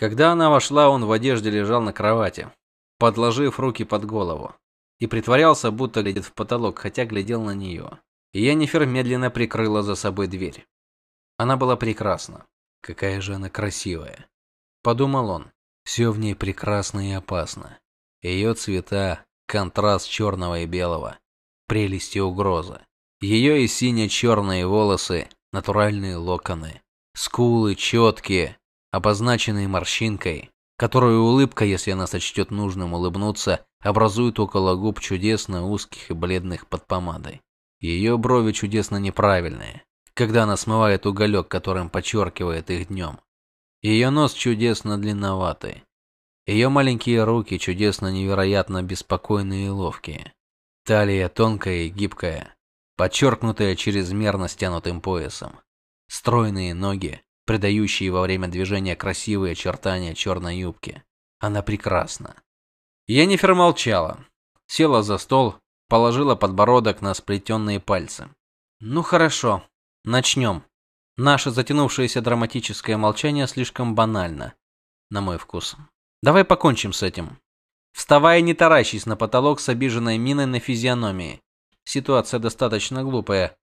Когда она вошла, он в одежде лежал на кровати, подложив руки под голову, и притворялся, будто глядит в потолок, хотя глядел на нее. Йеннифер медленно прикрыла за собой дверь. Она была прекрасна. Какая же она красивая, подумал он. Все в ней прекрасно и опасно. Ее цвета, контраст черного и белого, прелесть и угроза. Ее и сине-черные волосы, натуральные локоны, скулы четкие, обозначенные морщинкой, которую улыбка, если она сочтет нужным улыбнуться, образует около губ чудесно узких и бледных под помадой. Ее брови чудесно неправильные, когда она смывает уголек, которым подчеркивает их днем. Ее нос чудесно длинноватый. Ее маленькие руки чудесно невероятно беспокойные и ловкие. Талия тонкая и гибкая, подчеркнутая чрезмерно стянутым поясом. Стройные ноги, придающие во время движения красивые очертания черной юбки. Она прекрасна. Йеннифер молчала, села за стол, положила подбородок на сплетенные пальцы. Ну хорошо, начнем. Наше затянувшееся драматическое молчание слишком банально, на мой вкус. Давай покончим с этим. Вставай не таращись на потолок с обиженной миной на физиономии. Ситуация достаточно глупая,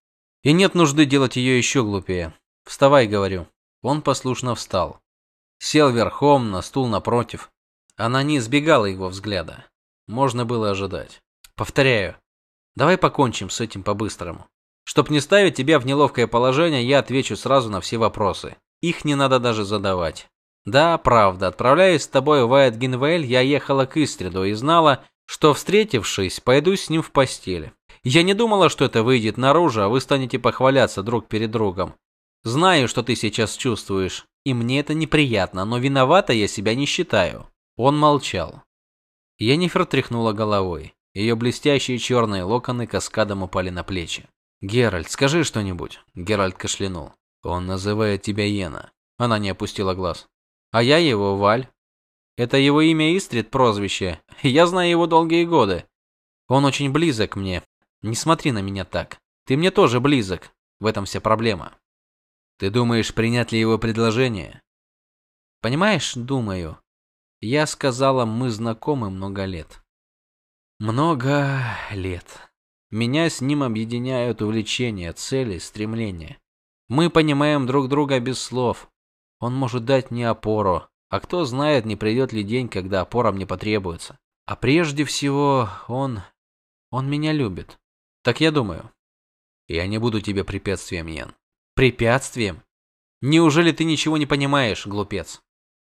и нет нужды делать ее еще глупее. Вставай, говорю. Он послушно встал. Сел верхом на стул напротив. Она не избегала его взгляда. Можно было ожидать. Повторяю. Давай покончим с этим по-быстрому. Чтоб не ставить тебя в неловкое положение, я отвечу сразу на все вопросы. Их не надо даже задавать. Да, правда, отправляясь с тобой в Эдгинвейль, я ехала к Истриду и знала, что встретившись, пойду с ним в постель. Я не думала, что это выйдет наружу, а вы станете похваляться друг перед другом. Знаю, что ты сейчас чувствуешь, и мне это неприятно, но виновата я себя не считаю. Он молчал. Енифер тряхнула головой. Ее блестящие черные локоны каскадом упали на плечи. Геральт, скажи что-нибудь. Геральт кашлянул. Он называет тебя Йена. Она не опустила глаз. А я его Валь. Это его имя Истрид, прозвище. Я знаю его долгие годы. Он очень близок мне. Не смотри на меня так. Ты мне тоже близок. В этом вся проблема. Ты думаешь, принять ли его предложение? Понимаешь, думаю. Я сказала, мы знакомы много лет. Много лет. Меня с ним объединяют увлечения, цели, стремления. Мы понимаем друг друга без слов. Он может дать мне опору, а кто знает, не придет ли день, когда опора мне потребуется. А прежде всего, он он меня любит. Так я думаю. Я не буду тебе препятствием, Ян. Препятствием? Неужели ты ничего не понимаешь, глупец?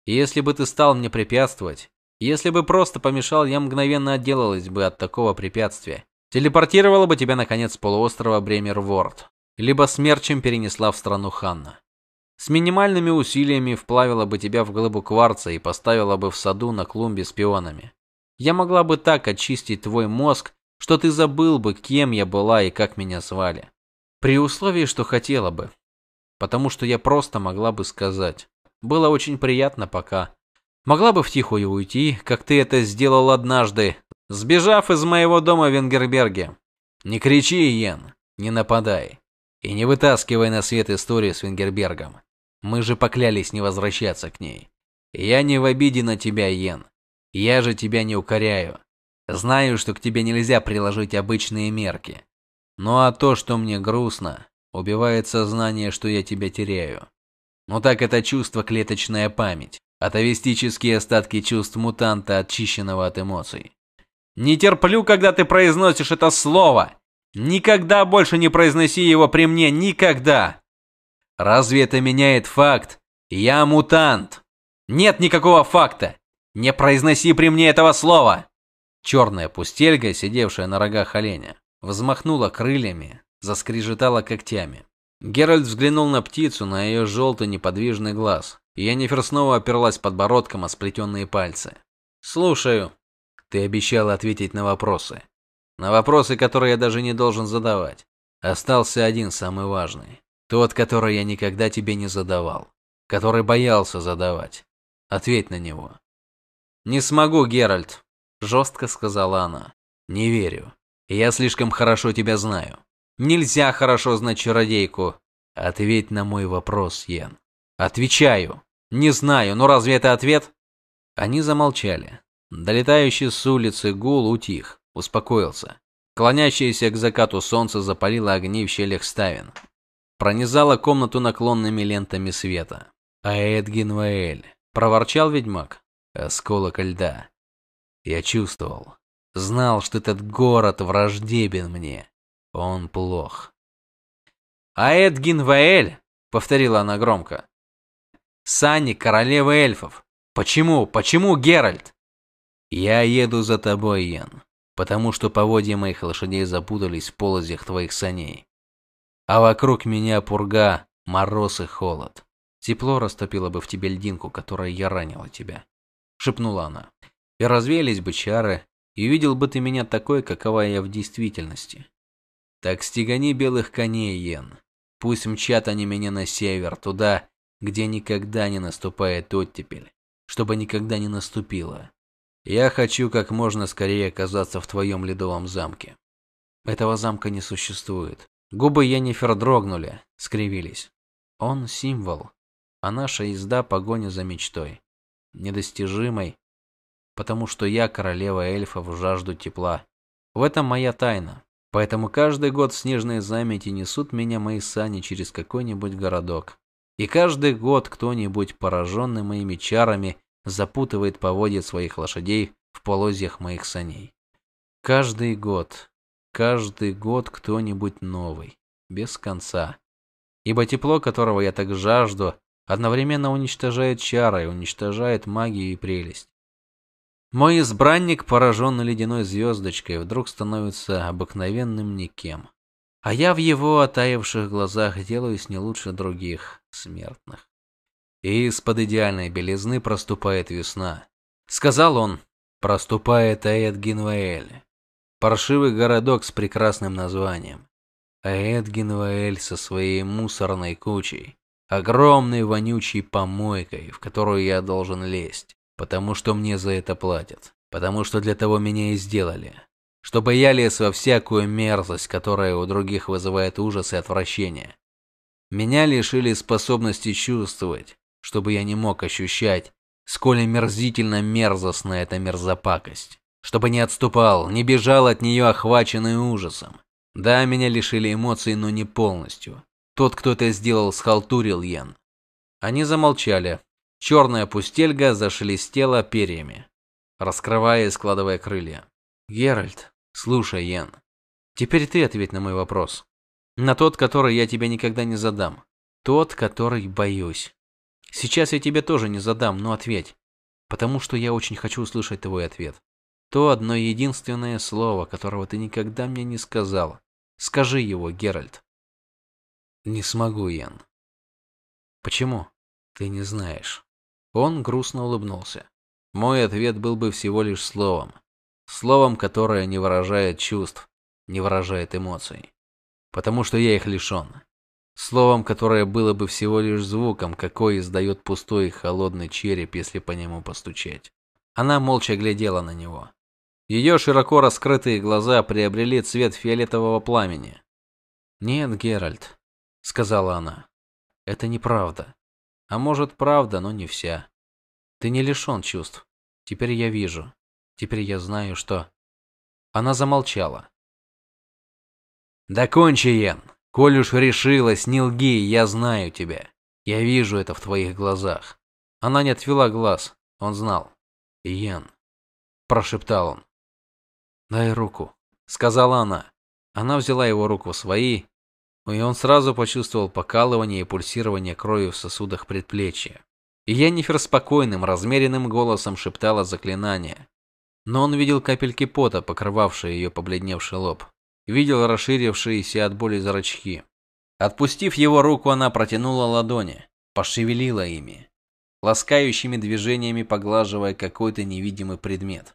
Если бы ты стал мне препятствовать, если бы просто помешал, я мгновенно отделалась бы от такого препятствия. Телепортировала бы тебя наконец с полуострова Бремерворд, либо смерчем перенесла в страну Ханна. С минимальными усилиями вплавила бы тебя в глыбу кварца и поставила бы в саду на клумбе с пионами. Я могла бы так очистить твой мозг, что ты забыл бы, кем я была и как меня звали. При условии, что хотела бы. Потому что я просто могла бы сказать. Было очень приятно пока. Могла бы втихую уйти, как ты это сделал однажды, Сбежав из моего дома в Венгерберге. Не кричи, Йен, не нападай. И не вытаскивай на свет историю с Венгербергом. Мы же поклялись не возвращаться к ней. Я не в обиде на тебя, Йен. Я же тебя не укоряю. Знаю, что к тебе нельзя приложить обычные мерки. Ну а то, что мне грустно, убивает сознание, что я тебя теряю. Ну так это чувство клеточная память, атовистические остатки чувств мутанта, очищенного от эмоций. Не терплю, когда ты произносишь это слово. Никогда больше не произноси его при мне, никогда. Разве это меняет факт? Я мутант. Нет никакого факта. Не произноси при мне этого слова. Черная пустельга, сидевшая на рогах оленя, взмахнула крыльями, заскрежетала когтями. Геральт взглянул на птицу, на ее желтый неподвижный глаз. И Йеннифер снова оперлась подбородком о сплетенные пальцы. "Слушаю", ты обещал ответить на вопросы. На вопросы, которые я даже не должен задавать. Остался один самый важный. Тот, который я никогда тебе не задавал. Который боялся задавать. Ответь на него. Не смогу, Геральт, жестко сказала она. Не верю. Я слишком хорошо тебя знаю. Нельзя хорошо знать чародейку. Ответь на мой вопрос, Йен. Отвечаю. Не знаю, но разве это ответ? Они замолчали. Долетающий с улицы гул утих, успокоился. Клонящееся к закату солнце запалило огни в щелях ставен. Пронизало комнату наклонными лентами света. А Эдгин проворчал ведьмак. Осколок льда. Я чувствовал. Знал, что этот город враждебен мне. Он плох. А Эдгин повторила она громко. Сани королева эльфов. Почему? Почему Геральт? Я еду за тобой, Ян, потому что поводья моих лошадей запутались в полозьях твоих саней. А вокруг меня пурга, мороз и холод. Тепло растопило бы в тебе льдинку, которая я ранила тебя, шепнула она. И развеялись бы чары, и увидел бы ты меня такой, какова я в действительности. Так стегани белых коней, Йен. Пусть мчат они меня на север, туда, где никогда не наступает оттепель, чтобы никогда не наступило. Я хочу как можно скорее оказаться в твоем ледовом замке. Этого замка не существует. Губы Йеннифер дрогнули, скривились. Он символ, а наша езда погоня за мечтой, недостижимой, потому что я королева эльфов, жажду тепла. В этом моя тайна. Поэтому каждый год в снежные замети несут меня мои сани через какой-нибудь городок. И каждый год кто-нибудь, пораженный моими чарами, запутывает поводья своих лошадей в полозьях моих саней. Каждый год, каждый год кто-нибудь новый, без конца. Ибо тепло, которого я так жажду, одновременно уничтожает чары, уничтожает магию и прелесть. Мой избранник, пораженный ледяной звездочкой, вдруг становится обыкновенным никем. А я в его оттаивших глазах делаюсь не лучше других смертных. И из-под идеальной белизны проступает весна. Сказал он, проступает Аэт Гинваэль. Паршивый городок с прекрасным названием. Аэт Гинваэль со своей мусорной кучей. Огромной вонючей помойкой, в которую я должен лезть. Потому что мне за это платят. Потому что для того меня и сделали чтобы я лез во всякую мерзость, которая у других вызывает ужас и отвращение. Меня лишили способности чувствовать, чтобы я не мог ощущать, сколь мерзительно мерзостна эта мерзопакость, чтобы не отступал, не бежал от нее охваченный ужасом. Да, меня лишили эмоций, но не полностью. Тот, кто это сделал, схалтурил Йен. Они замолчали. Черная пустельга зашелестела перьями, раскрывая и складывая крылья. Геральт, слушай, Ян. Теперь ты ответь на мой вопрос. На тот, который я тебе никогда не задам. Тот, который боюсь. Сейчас я тебе тоже не задам, но ответь. Потому что я очень хочу услышать твой ответ. То одно единственное слово, которого ты никогда мне не сказал. Скажи его, Геральт. Не смогу, Ян. Почему? Ты не знаешь. Он грустно улыбнулся. Мой ответ был бы всего лишь словом. Словом, которое не выражает чувств, не выражает эмоций. Потому что я их лишен. Словом, которое было бы всего лишь звуком, какой издает пустой и холодный череп, если по нему постучать. Она молча глядела на него. Ее широко раскрытые глаза приобрели цвет фиолетового пламени. "Нет, Геральт", сказала она. "Это неправда. А может, правда, но не вся. Ты не лишен чувств. Теперь я вижу. Теперь я знаю, что Она замолчала. Да кончи, Йен. Коль уж решилась, не лги, я знаю тебя. Я вижу это в твоих глазах. Она не отвела глаз. Он знал. Йен, прошептал он. Дай руку, сказала она. Она взяла его руку в свои, и он сразу почувствовал покалывание и пульсирование крови в сосудах предплечья. И Йеннифер спокойным, размеренным голосом шептала заклинание, но он видел капельки пота, покрывавшие ее побледневший лоб. Видел расширившиеся от боли зрачки. Отпустив его руку, она протянула ладони, пошевелила ими, ласкающими движениями поглаживая какой-то невидимый предмет.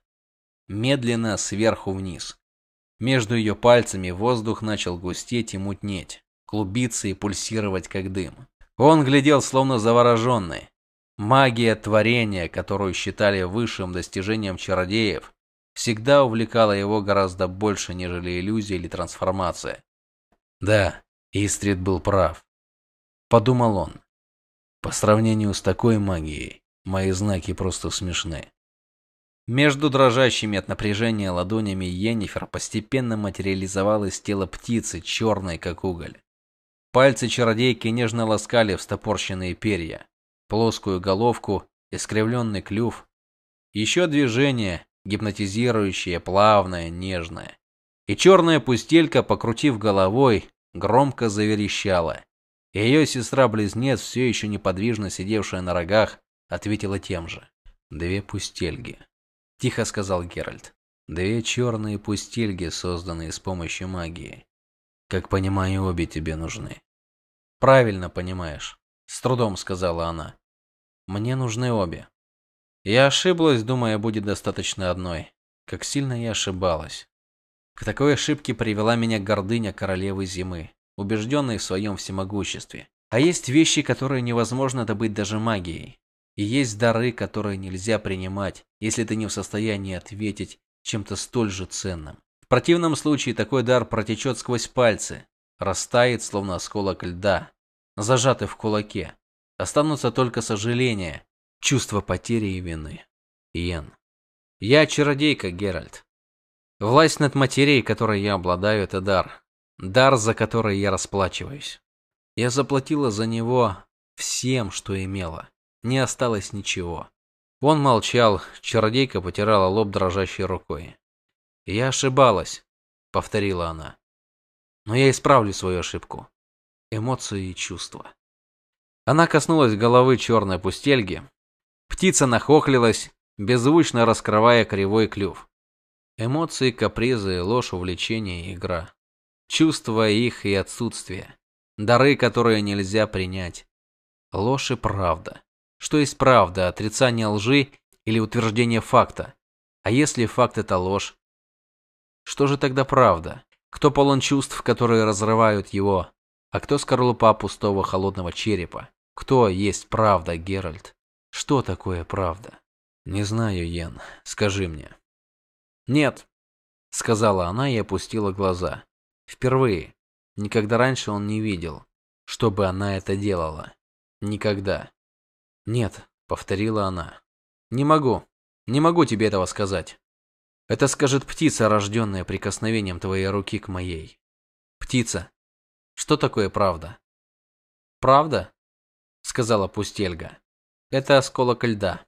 Медленно сверху вниз. Между ее пальцами воздух начал густеть и мутнеть, клубиться и пульсировать как дым. Он глядел словно завороженный, Магия творения, которую считали высшим достижением чародеев, всегда увлекала его гораздо больше, нежели иллюзия или трансформация. Да, Истрид был прав, подумал он. По сравнению с такой магией, мои знаки просто смешны. Между дрожащими от напряжения ладонями Йеннифер постепенно материализовалось тело птицы, черной как уголь. Пальцы чародейки нежно ласкали встопорщенные перья, плоскую головку, искривленный клюв. Еще движение, гипнотизирующее, плавное, нежное. И черная пустелька, покрутив головой, громко заверещала. Ее сестра-близнец, все еще неподвижно сидевшая на рогах, ответила тем же. Две пустельги. – тихо сказал Геральт. «Две черные пустельги, созданные с помощью магии. Как понимаю, обе тебе нужны». «Правильно понимаешь», – с трудом сказала она. «Мне нужны обе». Я ошиблась, думая, будет достаточно одной. Как сильно я ошибалась. К такой ошибке привела меня гордыня королевы зимы, убежденной в своем всемогуществе. А есть вещи, которые невозможно добыть даже магией. И есть дары, которые нельзя принимать, если ты не в состоянии ответить чем-то столь же ценным. В противном случае такой дар протечет сквозь пальцы, растает, словно осколок льда, зажатый в кулаке. Останутся только сожаления, чувство потери и вины. Иен. Я чародейка, Геральт. Власть над материей, которой я обладаю, это дар. Дар, за который я расплачиваюсь. Я заплатила за него всем, что имела не осталось ничего. Он молчал, чародейка потирала лоб дрожащей рукой. «Я ошибалась», — повторила она. «Но я исправлю свою ошибку. Эмоции и чувства». Она коснулась головы черной пустельги. Птица нахохлилась, беззвучно раскрывая кривой клюв. Эмоции, капризы, ложь, увлечение, игра. Чувства их и отсутствие. Дары, которые нельзя принять. Ложь и правда. Что есть правда, отрицание лжи или утверждение факта? А если факт это ложь? Что же тогда правда? Кто полон чувств, которые разрывают его? А кто скорлупа пустого холодного черепа? Кто есть правда, Геральт? Что такое правда? Не знаю, Йен. Скажи мне. Нет, сказала она и опустила глаза. Впервые. Никогда раньше он не видел, чтобы она это делала. Никогда. «Нет», — повторила она. «Не могу. Не могу тебе этого сказать. Это скажет птица, рожденная прикосновением твоей руки к моей. Птица. Что такое правда?» «Правда?» — сказала Пустельга. «Это осколок льда.